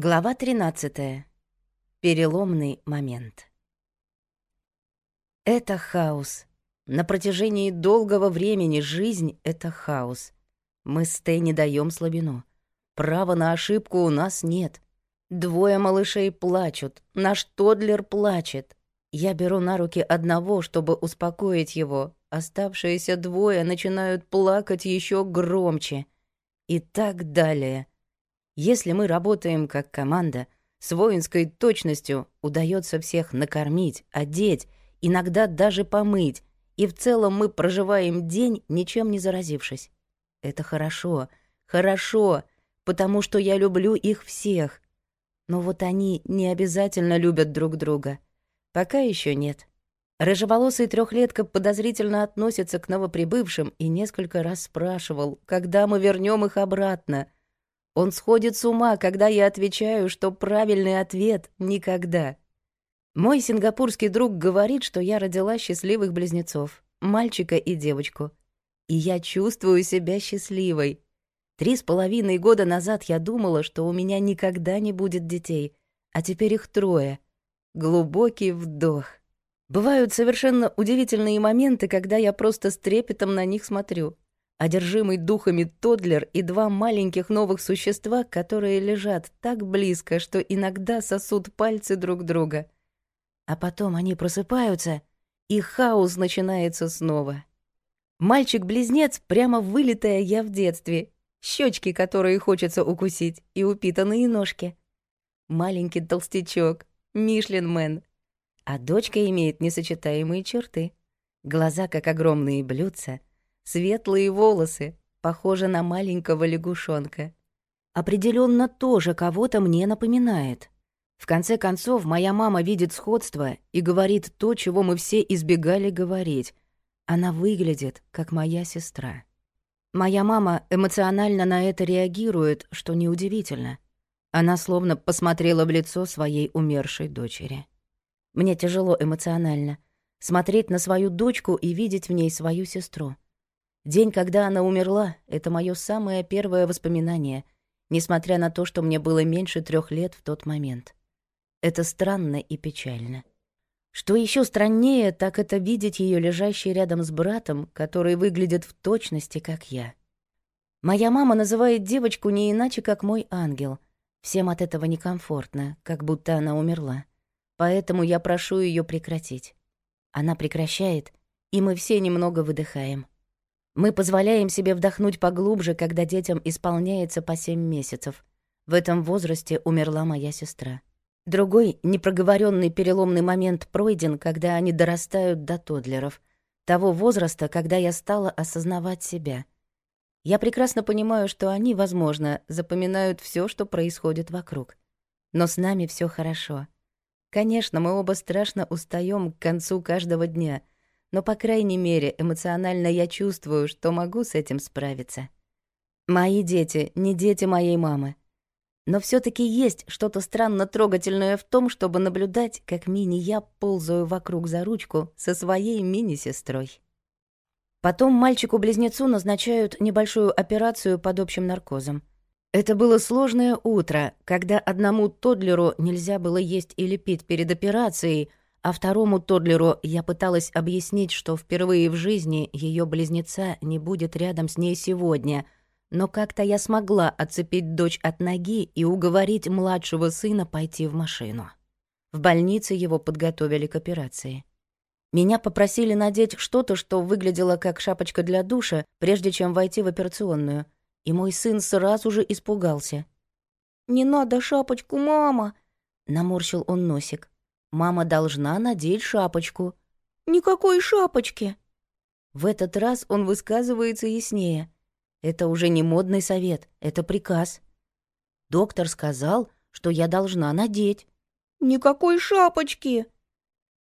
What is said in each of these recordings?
Глава 13. Переломный момент. Это хаос. На протяжении долгого времени жизнь — это хаос. Мы с Тэй не даем слабину. Права на ошибку у нас нет. Двое малышей плачут, наш Тодлер плачет. Я беру на руки одного, чтобы успокоить его. Оставшиеся двое начинают плакать еще громче. И так далее — если мы работаем как команда, с воинской точностью удается всех накормить, одеть, иногда даже помыть, и в целом мы проживаем день, ничем не заразившись. Это хорошо, хорошо, потому что я люблю их всех. Но вот они не обязательно любят друг друга. Пока еще нет. Рыжеволосый трехлетка подозрительно относится к новоприбывшим и несколько раз спрашивал, когда мы вернем их обратно — он сходит с ума, когда я отвечаю, что правильный ответ — никогда. Мой сингапурский друг говорит, что я родила счастливых близнецов, мальчика и девочку. И я чувствую себя счастливой. Три с половиной года назад я думала, что у меня никогда не будет детей, а теперь их трое. Глубокий вдох. Бывают совершенно удивительные моменты, когда я просто с трепетом на них смотрю одержимый духами Тодлер и два маленьких новых существа, которые лежат так близко, что иногда сосут пальцы друг друга. А потом они просыпаются, и хаос начинается снова. Мальчик-близнец прямо вылитая я в детстве, щечки, которые хочется укусить, и упитанные ножки. Маленький толстячок, Мишленмен. А дочка имеет несочетаемые черты. Глаза, как огромные блюдца — светлые волосы, похожи на маленького лягушонка. Определенно тоже кого-то мне напоминает. В конце концов, моя мама видит сходство и говорит то, чего мы все избегали говорить. Она выглядит, как моя сестра. Моя мама эмоционально на это реагирует, что неудивительно. Она словно посмотрела в лицо своей умершей дочери. Мне тяжело эмоционально смотреть на свою дочку и видеть в ней свою сестру — День, когда она умерла, это моё самое первое воспоминание, несмотря на то, что мне было меньше трёх лет в тот момент. Это странно и печально. Что ещё страннее, так это видеть её лежащей рядом с братом, который выглядит в точности, как я. Моя мама называет девочку не иначе, как мой ангел. Всем от этого некомфортно, как будто она умерла. Поэтому я прошу её прекратить. Она прекращает, и мы все немного выдыхаем. Мы позволяем себе вдохнуть поглубже, когда детям исполняется по семь месяцев. В этом возрасте умерла моя сестра. Другой непроговоренный переломный момент пройден, когда они дорастают до тодлеров, того возраста, когда я стала осознавать себя. Я прекрасно понимаю, что они, возможно, запоминают все, что происходит вокруг. Но с нами все хорошо. Конечно, мы оба страшно устаем к концу каждого дня — но, по крайней мере, эмоционально я чувствую, что могу с этим справиться. Мои дети не дети моей мамы. Но все таки есть что-то странно трогательное в том, чтобы наблюдать, как мини-я ползаю вокруг за ручку со своей мини-сестрой. Потом мальчику-близнецу назначают небольшую операцию под общим наркозом. Это было сложное утро, когда одному тоддлеру нельзя было есть или пить перед операцией, а второму Тодлеру я пыталась объяснить, что впервые в жизни ее близнеца не будет рядом с ней сегодня. Но как-то я смогла отцепить дочь от ноги и уговорить младшего сына пойти в машину. В больнице его подготовили к операции. Меня попросили надеть что-то, что выглядело как шапочка для душа, прежде чем войти в операционную. И мой сын сразу же испугался. «Не надо шапочку, мама!» — наморщил он носик. Мама должна надеть шапочку. Никакой шапочки. В этот раз он высказывается яснее. Это уже не модный совет, это приказ. Доктор сказал, что я должна надеть. Никакой шапочки.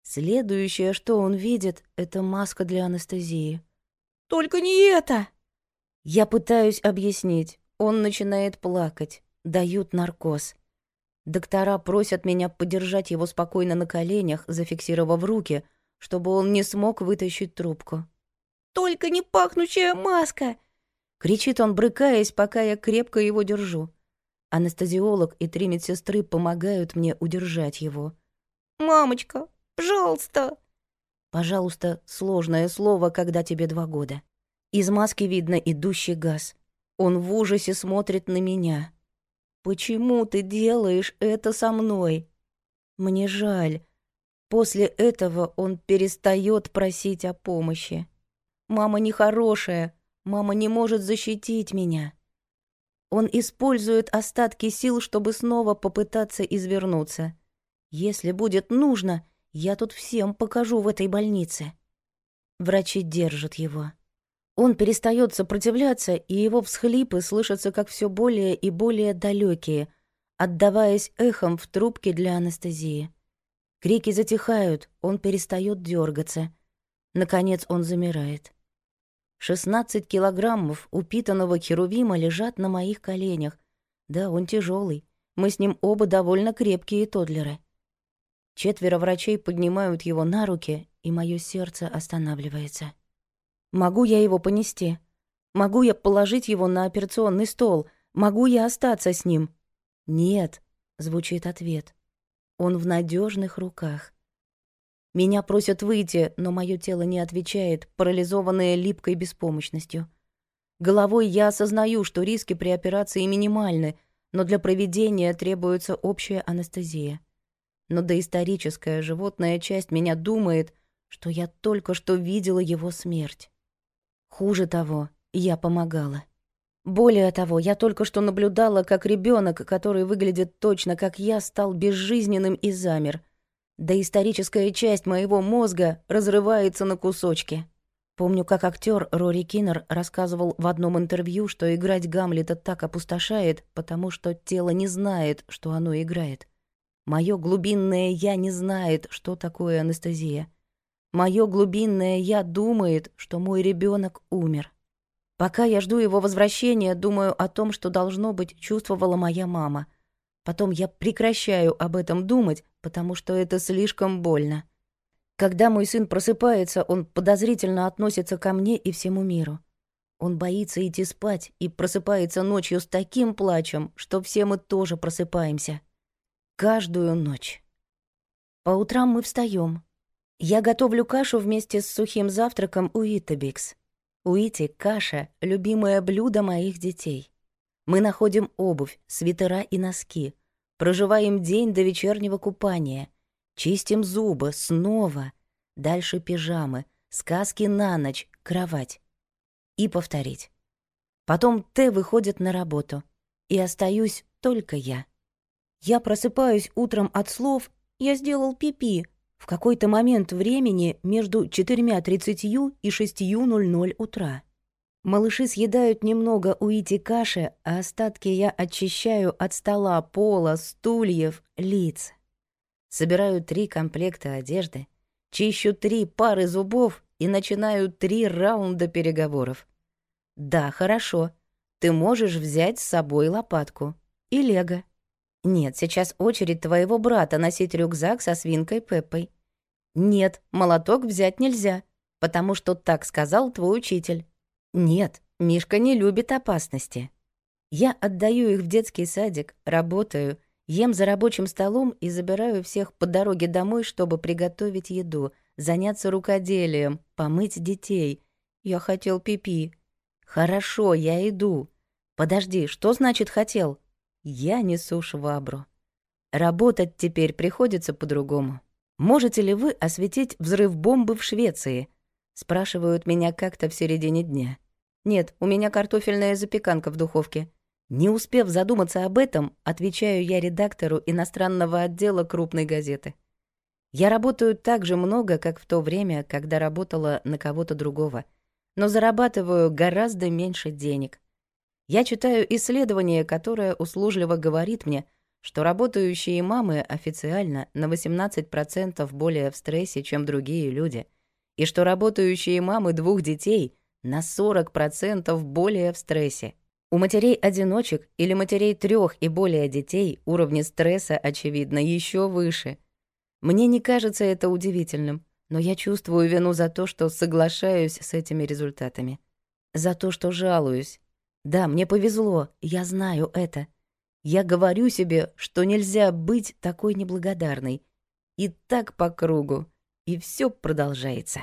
Следующее, что он видит, это маска для анестезии. Только не это. Я пытаюсь объяснить. Он начинает плакать. Дают наркоз. Доктора просят меня подержать его спокойно на коленях, зафиксировав руки, чтобы он не смог вытащить трубку. «Только не пахнущая маска!» — кричит он, брыкаясь, пока я крепко его держу. Анестезиолог и три медсестры помогают мне удержать его. «Мамочка, пожалуйста!» «Пожалуйста» — сложное слово, когда тебе два года. Из маски видно идущий газ. Он в ужасе смотрит на меня. Почему ты делаешь это со мной? Мне жаль. После этого он перестает просить о помощи. Мама нехорошая, мама не может защитить меня. Он использует остатки сил, чтобы снова попытаться извернуться. Если будет нужно, я тут всем покажу в этой больнице. Врачи держат его. Он перестает сопротивляться, и его всхлипы слышатся как все более и более далекие, отдаваясь эхом в трубке для анестезии. Крики затихают, он перестает дергаться. Наконец он замирает. 16 килограммов упитанного херувима лежат на моих коленях. Да, он тяжелый. Мы с ним оба довольно крепкие тодлеры. Четверо врачей поднимают его на руки, и мое сердце останавливается. Могу я его понести? Могу я положить его на операционный стол? Могу я остаться с ним? Нет, звучит ответ. Он в надежных руках. Меня просят выйти, но мое тело не отвечает, парализованное липкой беспомощностью. Головой я осознаю, что риски при операции минимальны, но для проведения требуется общая анестезия. Но доисторическая животная часть меня думает, что я только что видела его смерть. Хуже того, я помогала. Более того, я только что наблюдала, как ребенок, который выглядит точно как я, стал безжизненным и замер. Да историческая часть моего мозга разрывается на кусочки. Помню, как актер Рори Киннер рассказывал в одном интервью, что играть Гамлета так опустошает, потому что тело не знает, что оно играет. Мое глубинное «я» не знает, что такое анестезия. Мое глубинное «я» думает, что мой ребенок умер. Пока я жду его возвращения, думаю о том, что, должно быть, чувствовала моя мама. Потом я прекращаю об этом думать, потому что это слишком больно. Когда мой сын просыпается, он подозрительно относится ко мне и всему миру. Он боится идти спать и просыпается ночью с таким плачем, что все мы тоже просыпаемся. Каждую ночь. По утрам мы встаем, я готовлю кашу вместе с сухим завтраком у Итабикс. У Ити каша — любимое блюдо моих детей. Мы находим обувь, свитера и носки, проживаем день до вечернего купания, чистим зубы, снова, дальше пижамы, сказки на ночь, кровать. И повторить. Потом Т выходит на работу, и остаюсь только я. Я просыпаюсь утром от слов «я сделал пипи», -пи», в какой-то момент времени между 4.30 и 6.00 утра. Малыши съедают немного уити каши, а остатки я очищаю от стола, пола, стульев, лиц. Собираю три комплекта одежды, чищу три пары зубов и начинаю три раунда переговоров. «Да, хорошо. Ты можешь взять с собой лопатку и лего». Нет, сейчас очередь твоего брата носить рюкзак со свинкой Пеппой. Нет, молоток взять нельзя, потому что так сказал твой учитель. Нет, Мишка не любит опасности. Я отдаю их в детский садик, работаю, ем за рабочим столом и забираю всех по дороге домой, чтобы приготовить еду, заняться рукоделием, помыть детей. Я хотел пипи. -пи. Хорошо, я иду. Подожди, что значит хотел? Я несу швабру. Работать теперь приходится по-другому. Можете ли вы осветить взрыв бомбы в Швеции? Спрашивают меня как-то в середине дня. Нет, у меня картофельная запеканка в духовке. Не успев задуматься об этом, отвечаю я редактору иностранного отдела крупной газеты. Я работаю так же много, как в то время, когда работала на кого-то другого, но зарабатываю гораздо меньше денег. Я читаю исследование, которое услужливо говорит мне, что работающие мамы официально на 18% более в стрессе, чем другие люди, и что работающие мамы двух детей на 40% более в стрессе. У матерей-одиночек или матерей трех и более детей уровни стресса, очевидно, еще выше. Мне не кажется это удивительным, но я чувствую вину за то, что соглашаюсь с этими результатами. За то, что жалуюсь. Да, мне повезло, я знаю это. Я говорю себе, что нельзя быть такой неблагодарной. И так по кругу. И все продолжается.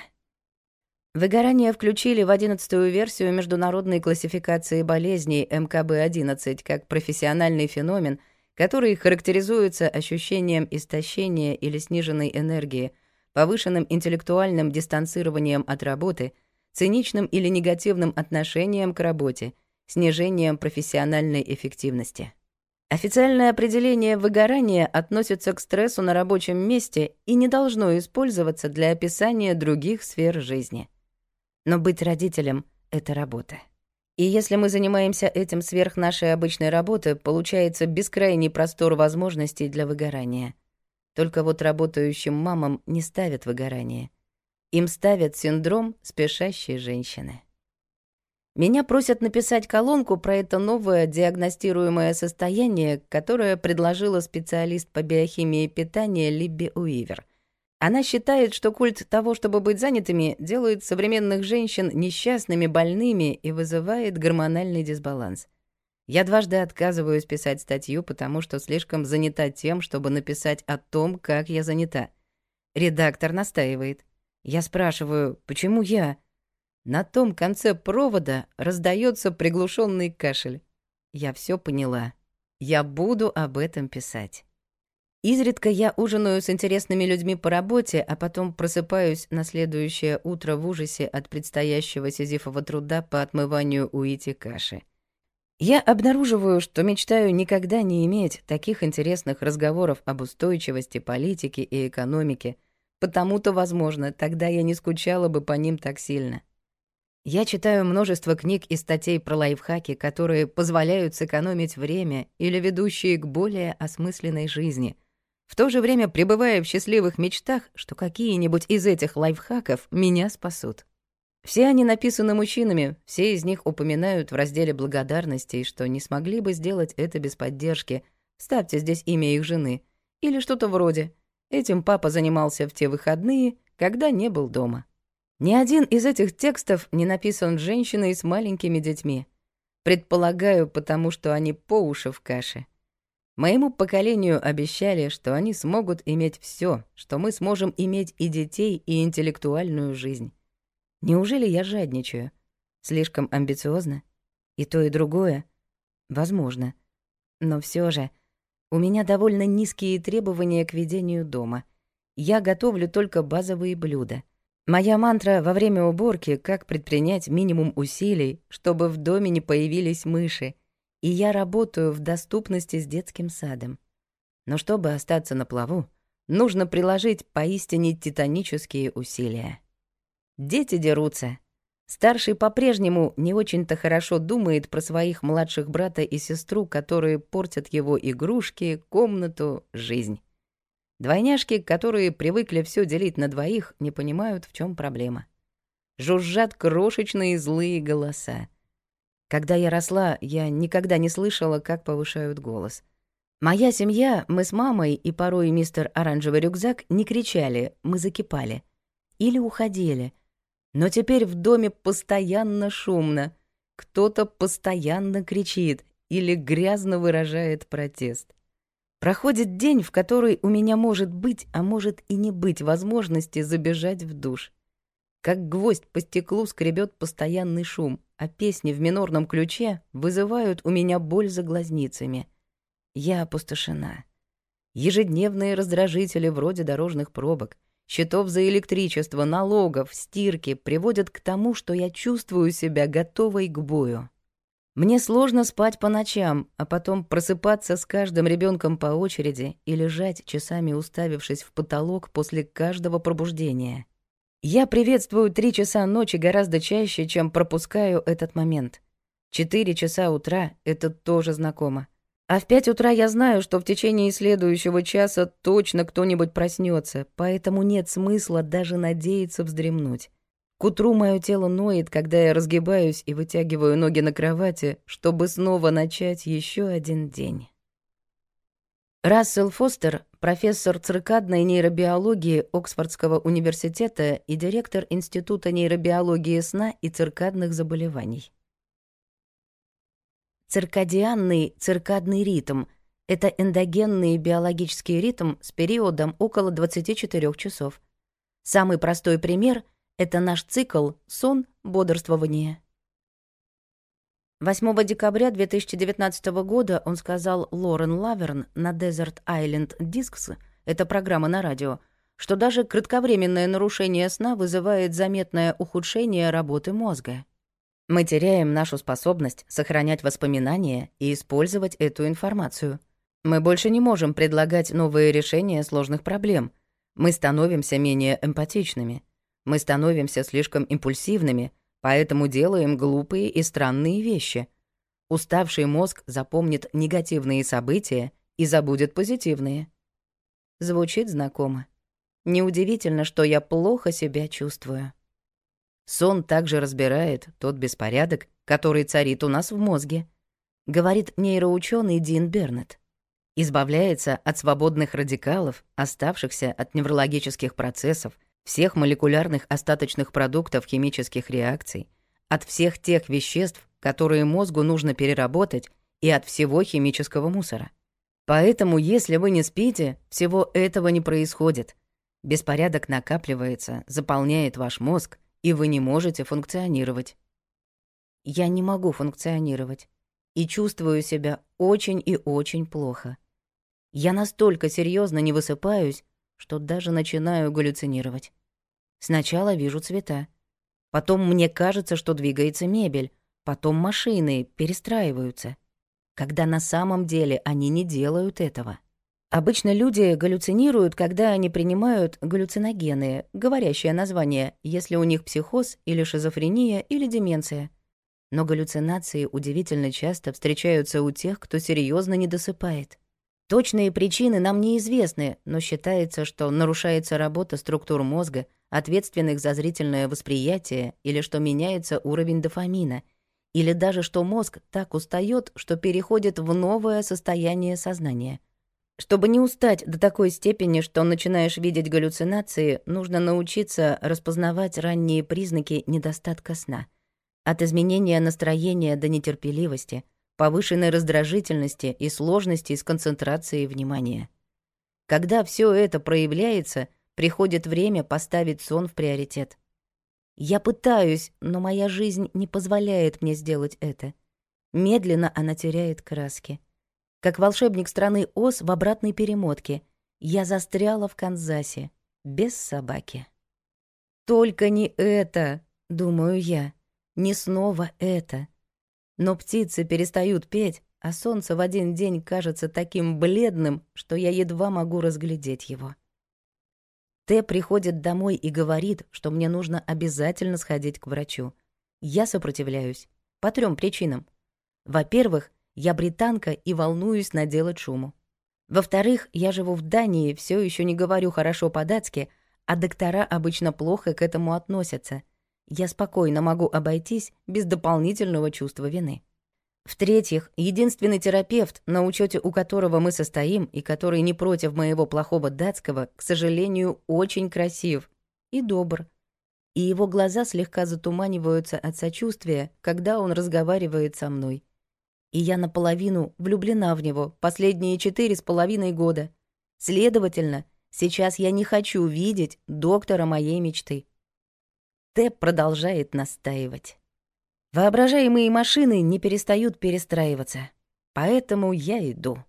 Выгорание включили в 11-ю версию международной классификации болезней МКБ-11 как профессиональный феномен, который характеризуется ощущением истощения или сниженной энергии, повышенным интеллектуальным дистанцированием от работы, циничным или негативным отношением к работе – снижением профессиональной эффективности. Официальное определение выгорания относится к стрессу на рабочем месте и не должно использоваться для описания других сфер жизни. Но быть родителем — это работа. И если мы занимаемся этим сверх нашей обычной работы, получается бескрайний простор возможностей для выгорания. Только вот работающим мамам не ставят выгорание. Им ставят синдром спешащей женщины. Меня просят написать колонку про это новое диагностируемое состояние, которое предложила специалист по биохимии питания Либби Уивер. Она считает, что культ того, чтобы быть занятыми, делает современных женщин несчастными, больными и вызывает гормональный дисбаланс. Я дважды отказываюсь писать статью, потому что слишком занята тем, чтобы написать о том, как я занята. Редактор настаивает. Я спрашиваю, почему я? На том конце провода раздается приглушенный кашель. Я все поняла. Я буду об этом писать. Изредка я ужинаю с интересными людьми по работе, а потом просыпаюсь на следующее утро в ужасе от предстоящего сизифового труда по отмыванию уити каши. Я обнаруживаю, что мечтаю никогда не иметь таких интересных разговоров об устойчивости политики и экономики, потому-то, возможно, тогда я не скучала бы по ним так сильно. Я читаю множество книг и статей про лайфхаки, которые позволяют сэкономить время или ведущие к более осмысленной жизни, в то же время пребывая в счастливых мечтах, что какие-нибудь из этих лайфхаков меня спасут. Все они написаны мужчинами, все из них упоминают в разделе благодарностей, что не смогли бы сделать это без поддержки. Ставьте здесь имя их жены. Или что-то вроде. Этим папа занимался в те выходные, когда не был дома. Ни один из этих текстов не написан женщиной с маленькими детьми. Предполагаю, потому что они по уши в каше. Моему поколению обещали, что они смогут иметь все, что мы сможем иметь и детей, и интеллектуальную жизнь. Неужели я жадничаю? Слишком амбициозно? И то, и другое? Возможно. Но все же, у меня довольно низкие требования к ведению дома. Я готовлю только базовые блюда — Моя мантра во время уборки — как предпринять минимум усилий, чтобы в доме не появились мыши, и я работаю в доступности с детским садом. Но чтобы остаться на плаву, нужно приложить поистине титанические усилия. Дети дерутся. Старший по-прежнему не очень-то хорошо думает про своих младших брата и сестру, которые портят его игрушки, комнату, жизнь. Двойняшки, которые привыкли все делить на двоих, не понимают, в чем проблема. Жужжат крошечные злые голоса. Когда я росла, я никогда не слышала, как повышают голос. Моя семья, мы с мамой и порой мистер Оранжевый рюкзак не кричали, мы закипали. Или уходили. Но теперь в доме постоянно шумно. Кто-то постоянно кричит или грязно выражает протест. Проходит день, в который у меня может быть, а может и не быть возможности забежать в душ. Как гвоздь по стеклу скребет постоянный шум, а песни в минорном ключе вызывают у меня боль за глазницами. Я опустошена. Ежедневные раздражители вроде дорожных пробок, счетов за электричество, налогов, стирки приводят к тому, что я чувствую себя готовой к бою. Мне сложно спать по ночам, а потом просыпаться с каждым ребенком по очереди и лежать часами уставившись в потолок после каждого пробуждения. Я приветствую три часа ночи гораздо чаще, чем пропускаю этот момент. Четыре часа утра — это тоже знакомо. А в пять утра я знаю, что в течение следующего часа точно кто-нибудь проснется, поэтому нет смысла даже надеяться вздремнуть. К утру мое тело ноет, когда я разгибаюсь и вытягиваю ноги на кровати, чтобы снова начать еще один день. Рассел Фостер, профессор циркадной нейробиологии Оксфордского университета и директор Института нейробиологии сна и циркадных заболеваний. Циркадианный циркадный ритм — это эндогенный биологический ритм с периодом около 24 часов. Самый простой пример — это наш цикл «Сон, бодрствование». 8 декабря 2019 года он сказал Лорен Лаверн на Desert Island Discs, это программа на радио, что даже кратковременное нарушение сна вызывает заметное ухудшение работы мозга. Мы теряем нашу способность сохранять воспоминания и использовать эту информацию. Мы больше не можем предлагать новые решения сложных проблем. Мы становимся менее эмпатичными. Мы становимся слишком импульсивными, поэтому делаем глупые и странные вещи. Уставший мозг запомнит негативные события и забудет позитивные. Звучит знакомо. Неудивительно, что я плохо себя чувствую. Сон также разбирает тот беспорядок, который царит у нас в мозге, говорит нейроученый Дин Бернет, Избавляется от свободных радикалов, оставшихся от неврологических процессов, всех молекулярных остаточных продуктов химических реакций, от всех тех веществ, которые мозгу нужно переработать, и от всего химического мусора. Поэтому, если вы не спите, всего этого не происходит. Беспорядок накапливается, заполняет ваш мозг, и вы не можете функционировать. Я не могу функционировать и чувствую себя очень и очень плохо. Я настолько серьезно не высыпаюсь, что даже начинаю галлюцинировать. Сначала вижу цвета. Потом мне кажется, что двигается мебель. Потом машины перестраиваются. Когда на самом деле они не делают этого. Обычно люди галлюцинируют, когда они принимают галлюциногены, говорящее название, если у них психоз или шизофрения или деменция. Но галлюцинации удивительно часто встречаются у тех, кто серьезно не досыпает. Точные причины нам неизвестны, но считается, что нарушается работа структур мозга, ответственных за зрительное восприятие, или что меняется уровень дофамина, или даже что мозг так устает, что переходит в новое состояние сознания. Чтобы не устать до такой степени, что начинаешь видеть галлюцинации, нужно научиться распознавать ранние признаки недостатка сна. От изменения настроения до нетерпеливости — повышенной раздражительности и сложностей с концентрацией внимания. Когда все это проявляется, приходит время поставить сон в приоритет. Я пытаюсь, но моя жизнь не позволяет мне сделать это. Медленно она теряет краски. Как волшебник страны Оз в обратной перемотке. Я застряла в Канзасе. Без собаки. «Только не это!» — думаю я. «Не снова это!» Но птицы перестают петь, а солнце в один день кажется таким бледным, что я едва могу разглядеть его. Т приходит домой и говорит, что мне нужно обязательно сходить к врачу. Я сопротивляюсь. По трем причинам. Во-первых, я британка и волнуюсь наделать шуму. Во-вторых, я живу в Дании, все еще не говорю хорошо по-датски, а доктора обычно плохо к этому относятся — я спокойно могу обойтись без дополнительного чувства вины. В-третьих, единственный терапевт, на учете у которого мы состоим и который не против моего плохого датского, к сожалению, очень красив и добр. И его глаза слегка затуманиваются от сочувствия, когда он разговаривает со мной. И я наполовину влюблена в него последние четыре с половиной года. Следовательно, сейчас я не хочу видеть доктора моей мечты. Т продолжает настаивать. Воображаемые машины не перестают перестраиваться. Поэтому я иду.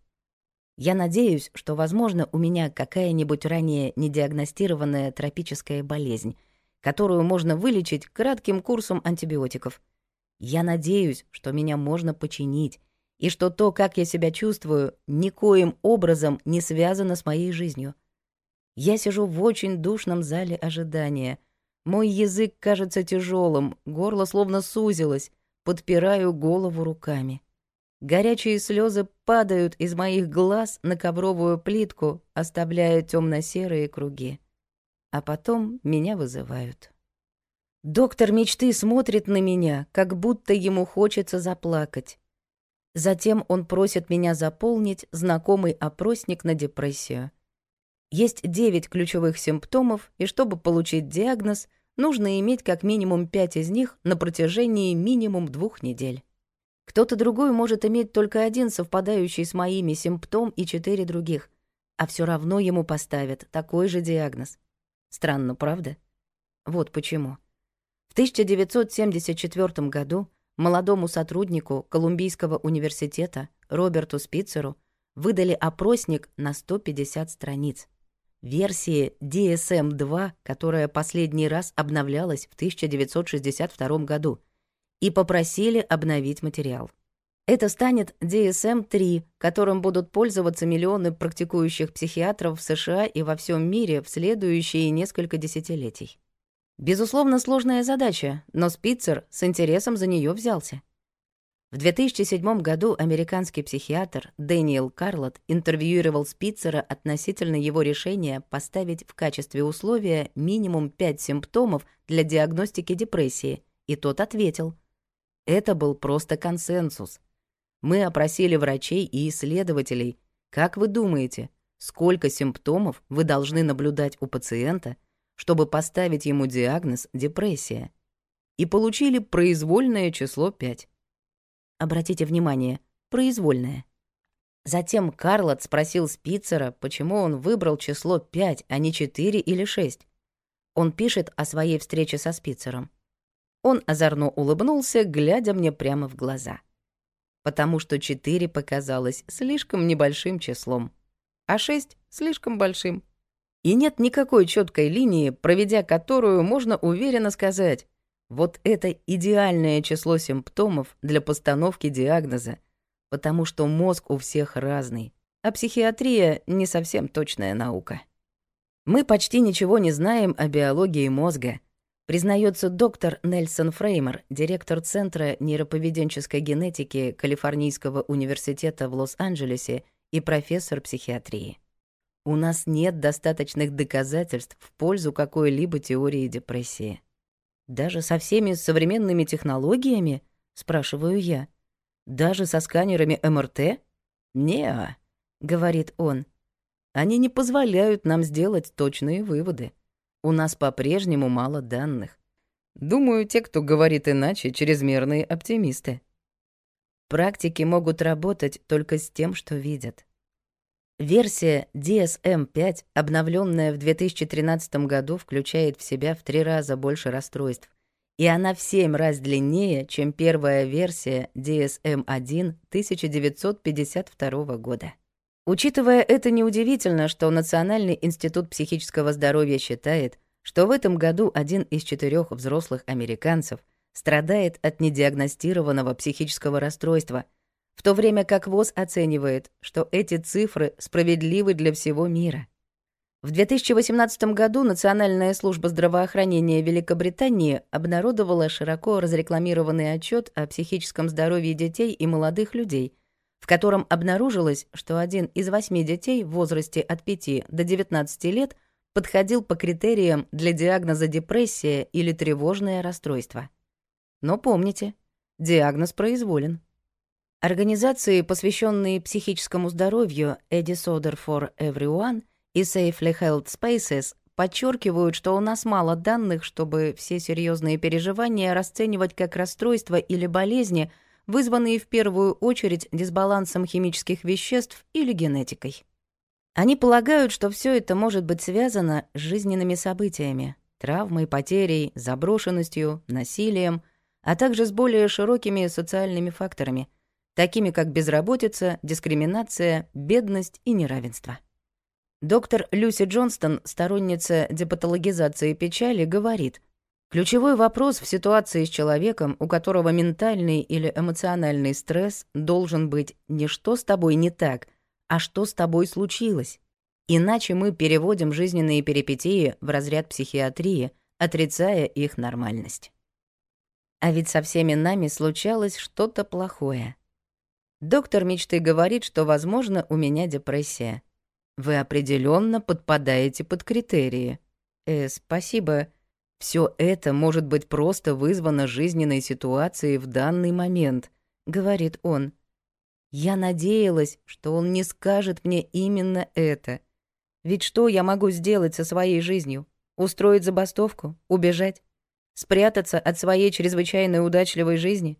Я надеюсь, что, возможно, у меня какая-нибудь ранее недиагностированная тропическая болезнь, которую можно вылечить кратким курсом антибиотиков. Я надеюсь, что меня можно починить, и что то, как я себя чувствую, никоим образом не связано с моей жизнью. Я сижу в очень душном зале ожидания — мой язык кажется тяжелым, горло словно сузилось, подпираю голову руками. Горячие слезы падают из моих глаз на ковровую плитку, оставляя темно-серые круги. А потом меня вызывают. Доктор мечты смотрит на меня, как будто ему хочется заплакать. Затем он просит меня заполнить знакомый опросник на депрессию — есть 9 ключевых симптомов, и чтобы получить диагноз, нужно иметь как минимум 5 из них на протяжении минимум двух недель. Кто-то другой может иметь только один совпадающий с моими симптом и четыре других, а все равно ему поставят такой же диагноз. Странно, правда? Вот почему. В 1974 году молодому сотруднику Колумбийского университета Роберту Спицеру выдали опросник на 150 страниц версии DSM-2, эм которая последний раз обновлялась в 1962 году, и попросили обновить материал. Это станет DSM-3, эм которым будут пользоваться миллионы практикующих психиатров в США и во всем мире в следующие несколько десятилетий. Безусловно, сложная задача, но Спицер с интересом за нее взялся. В 2007 году американский психиатр Дэниел Карлот интервьюировал Спицера относительно его решения поставить в качестве условия минимум 5 симптомов для диагностики депрессии, и тот ответил. Это был просто консенсус. Мы опросили врачей и исследователей. Как вы думаете, сколько симптомов вы должны наблюдать у пациента, чтобы поставить ему диагноз депрессия? И получили произвольное число 5 обратите внимание, произвольное. Затем Карлот спросил Спицера, почему он выбрал число 5, а не 4 или 6. Он пишет о своей встрече со Спицером. Он озорно улыбнулся, глядя мне прямо в глаза. Потому что 4 показалось слишком небольшим числом, а 6 — слишком большим. И нет никакой четкой линии, проведя которую можно уверенно сказать вот это идеальное число симптомов для постановки диагноза, потому что мозг у всех разный, а психиатрия не совсем точная наука. Мы почти ничего не знаем о биологии мозга, признается доктор Нельсон Фреймер, директор Центра нейроповеденческой генетики Калифорнийского университета в Лос-Анджелесе и профессор психиатрии. У нас нет достаточных доказательств в пользу какой-либо теории депрессии. Даже со всеми современными технологиями? Спрашиваю я. Даже со сканерами МРТ? не говорит он. Они не позволяют нам сделать точные выводы. У нас по-прежнему мало данных. Думаю, те, кто говорит иначе, чрезмерные оптимисты. Практики могут работать только с тем, что видят. Версия DSM-5, эм обновленная в 2013 году, включает в себя в три раза больше расстройств, и она в семь раз длиннее, чем первая версия DSM-1 1952 эм года. Учитывая это, неудивительно, что Национальный институт психического здоровья считает, что в этом году один из четырех взрослых американцев страдает от недиагностированного психического расстройства – в то время как ВОЗ оценивает, что эти цифры справедливы для всего мира. В 2018 году Национальная служба здравоохранения Великобритании обнародовала широко разрекламированный отчет о психическом здоровье детей и молодых людей, в котором обнаружилось, что один из восьми детей в возрасте от 5 до 19 лет подходил по критериям для диагноза депрессия или тревожное расстройство. Но помните, диагноз произволен. Организации, посвященные психическому здоровью Eddie Soder for Everyone и Safely Health Spaces подчеркивают, что у нас мало данных, чтобы все серьезные переживания расценивать как расстройства или болезни, вызванные в первую очередь дисбалансом химических веществ или генетикой. Они полагают, что все это может быть связано с жизненными событиями, травмой, потерей, заброшенностью, насилием, а также с более широкими социальными факторами – такими как безработица, дискриминация, бедность и неравенство. Доктор Люси Джонстон, сторонница депатологизации печали, говорит, ключевой вопрос в ситуации с человеком, у которого ментальный или эмоциональный стресс должен быть не «что с тобой не так», а «что с тобой случилось». Иначе мы переводим жизненные перипетии в разряд психиатрии, отрицая их нормальность. А ведь со всеми нами случалось что-то плохое. Доктор мечты говорит, что, возможно, у меня депрессия. Вы определенно подпадаете под критерии. Э, спасибо. Все это может быть просто вызвано жизненной ситуацией в данный момент, говорит он. Я надеялась, что он не скажет мне именно это. Ведь что я могу сделать со своей жизнью? Устроить забастовку? Убежать? Спрятаться от своей чрезвычайно удачливой жизни?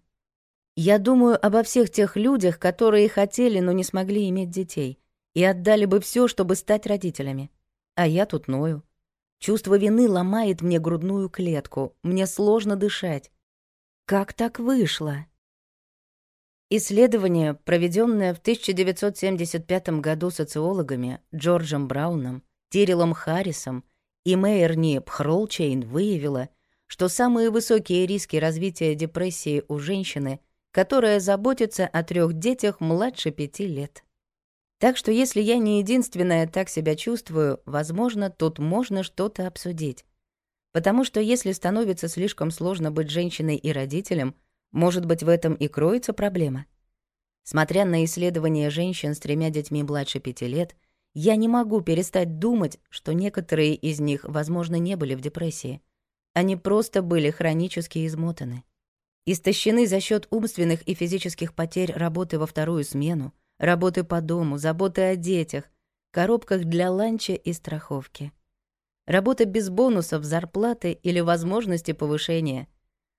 Я думаю обо всех тех людях, которые хотели, но не смогли иметь детей, и отдали бы все, чтобы стать родителями. А я тут ною. Чувство вины ломает мне грудную клетку, мне сложно дышать. Как так вышло? Исследование, проведенное в 1975 году социологами Джорджем Брауном, Тирилом Харрисом и Мейерни Пхролчейн, выявило, что самые высокие риски развития депрессии у женщины которая заботится о трех детях младше пяти лет. Так что если я не единственная так себя чувствую, возможно, тут можно что-то обсудить. Потому что если становится слишком сложно быть женщиной и родителем, может быть, в этом и кроется проблема. Смотря на исследования женщин с тремя детьми младше пяти лет, я не могу перестать думать, что некоторые из них, возможно, не были в депрессии. Они просто были хронически измотаны истощены за счет умственных и физических потерь работы во вторую смену, работы по дому, заботы о детях, коробках для ланча и страховки. Работа без бонусов, зарплаты или возможности повышения.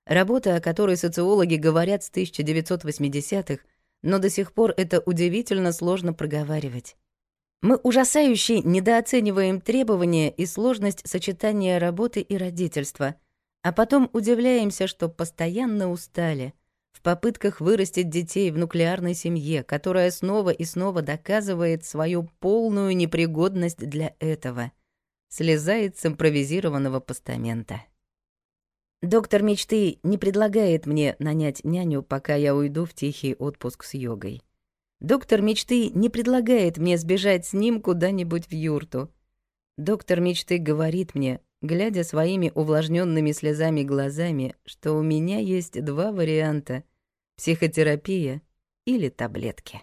Работа, о которой социологи говорят с 1980-х, но до сих пор это удивительно сложно проговаривать. Мы ужасающе недооцениваем требования и сложность сочетания работы и родительства — а потом удивляемся, что постоянно устали в попытках вырастить детей в нуклеарной семье, которая снова и снова доказывает свою полную непригодность для этого, слезает с импровизированного постамента. Доктор мечты не предлагает мне нанять няню, пока я уйду в тихий отпуск с йогой. Доктор мечты не предлагает мне сбежать с ним куда-нибудь в юрту. Доктор мечты говорит мне, глядя своими увлажненными слезами глазами, что у меня есть два варианта — психотерапия или таблетки.